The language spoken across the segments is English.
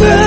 Dan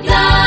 Di